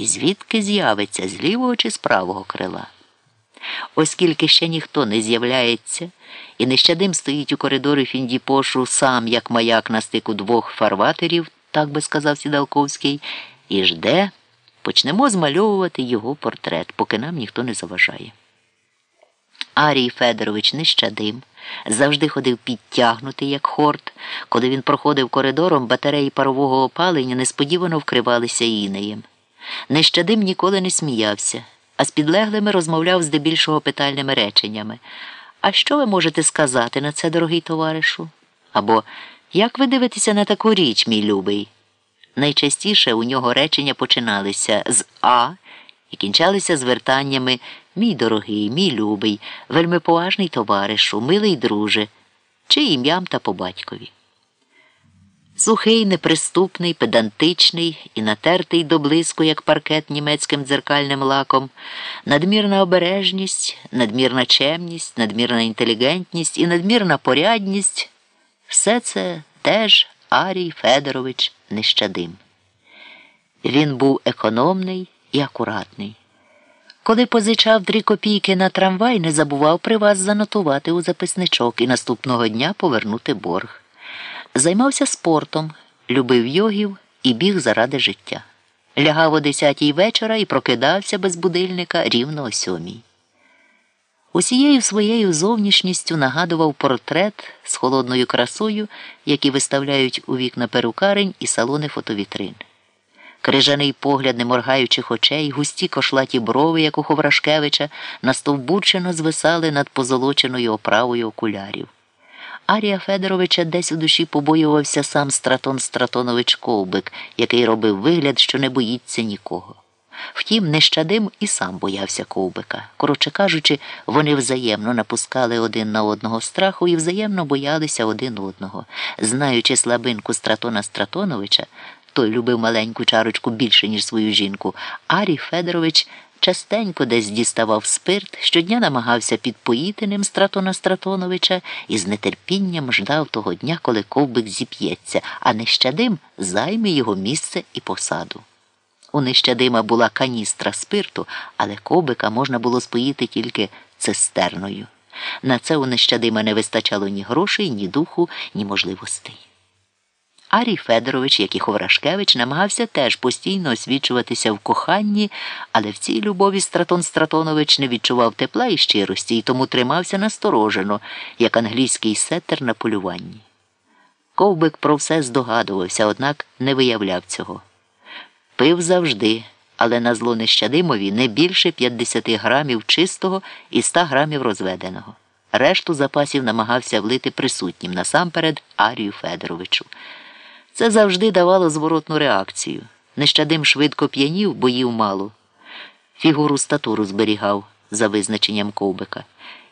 І звідки з'явиться з лівого чи з правого крила? Оскільки ще ніхто не з'являється, і нещадим стоїть у коридорі Фіндіпошу сам, як маяк на стику двох фарватерів, так би сказав Сідалковський, і жде, почнемо змальовувати його портрет, поки нам ніхто не заважає. Арій Федорович нещадим, завжди ходив підтягнутий, як хорт. Коли він проходив коридором, батареї парового опалення несподівано вкривалися інеєм. Нещадим ніколи не сміявся, а з підлеглими розмовляв здебільшого питальними реченнями. А що ви можете сказати на це, дорогий товаришу? Або як ви дивитеся на таку річ, мій любий? Найчастіше у нього речення починалися з А і кінчалися звертаннями мій дорогий, мій любий, вельми поважний товаришу, милий друже, чи ім'ям та по батькові. Сухий, неприступний, педантичний і натертий до блиску, як паркет німецьким дзеркальним лаком, надмірна обережність, надмірна чемність, надмірна інтелігентність і надмірна порядність все це теж Арій Федорович нещадим. Він був економний і акуратний. Коли позичав три копійки на трамвай, не забував при вас занотувати у записничок і наступного дня повернути борг. Займався спортом, любив йогів і біг заради життя. Лягав о десятій вечора і прокидався без будильника рівно о сьомій. Усією своєю зовнішністю нагадував портрет з холодною красою, які виставляють у вікна перукарень і салони фотовітрин. Крижаний погляд неморгаючих очей, густі кошлаті брови, як у Ховрашкевича, настовбурчено звисали над позолоченою оправою окулярів. Арія Федоровича десь у душі побоювався сам Стратон Стратонович Ковбик, який робив вигляд, що не боїться нікого. Втім, нещадим і сам боявся ковбика. Коротше кажучи, вони взаємно напускали один на одного страху і взаємно боялися один одного. Знаючи слабинку Стратона Стратоновича, той любив маленьку чарочку більше, ніж свою жінку, Арій Федорович частенько десь діставав спирт, щодня намагався підпоїти ним Стратона Стратоновича і з нетерпінням ждав того дня, коли ковбик зіп'ється, а нещадим займе його місце і посаду. У нещадима була каністра спирту, але ковбика можна було споїти тільки цистерною. На це у нещадима не вистачало ні грошей, ні духу, ні можливостей. Арій Федорович, як і Ховрашкевич, намагався теж постійно освічуватися в коханні, але в цій любові Стратон Стратонович не відчував тепла і щирості і тому тримався насторожено, як англійський сеттер на полюванні. Ковбик про все здогадувався, однак не виявляв цього. Пив завжди, але на зло нещадимові не більше 50 грамів чистого і 100 грамів розведеного. Решту запасів намагався влити присутнім насамперед Арію Федоровичу. Це завжди давало зворотну реакцію. Нещадим швидко п'янів, бо їв мало. Фігуру статуру зберігав за визначенням ковбика.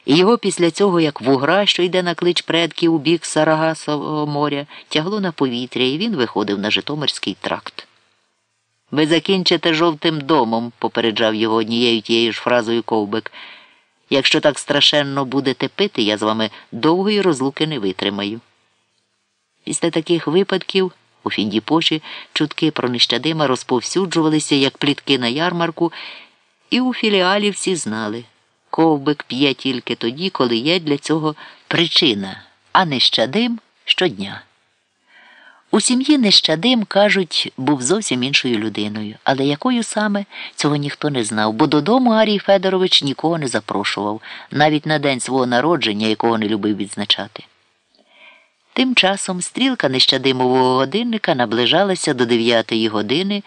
І його після цього, як вугра, що йде на клич предків у бік Сарагасового моря, тягло на повітря, і він виходив на Житомирський тракт. Ви закінчите жовтим домом, попереджав його однією тією ж фразою ковбик. Якщо так страшенно будете пити, я з вами довгої розлуки не витримаю. Після таких випадків у Фіндіпоші чутки про нещадима розповсюджувалися, як плітки на ярмарку, і у філіалі всі знали. Ковбик п'є тільки тоді, коли є для цього причина, а нещадим щодня. У сім'ї нещадим, кажуть, був зовсім іншою людиною, але якою саме цього ніхто не знав, бо додому Арій Федорович нікого не запрошував, навіть на день свого народження, якого не любив відзначати. Тим часом стрілка нещадимового годинника наближалася до 9 години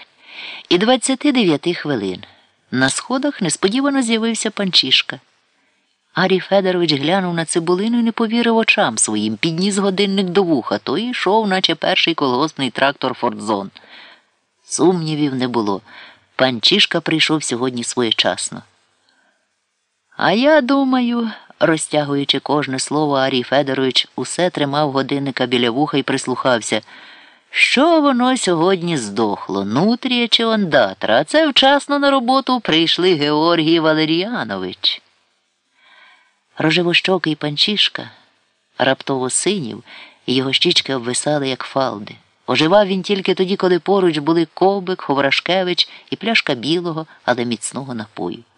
і 29 хвилин. На сходах несподівано з'явився панчішка. Арій Федорович глянув на цибулину і не повірив очам своїм, підніс годинник до вуха, той йшов, наче перший колгоспний трактор Фордзон. Сумнівів не було. Панчішка прийшов сьогодні своєчасно. А я думаю, розтягуючи кожне слово, Арій Федорович усе тримав годинника біля вуха і прислухався. Що воно сьогодні здохло, нутрія чи ондатра, а це вчасно на роботу прийшли Георгій Валеріанович. Рожевощокий панчішка раптово синів, і його щічки обвисали, як фалди. Оживав він тільки тоді, коли поруч були Ковбик, Ховрашкевич і пляшка білого, але міцного напою.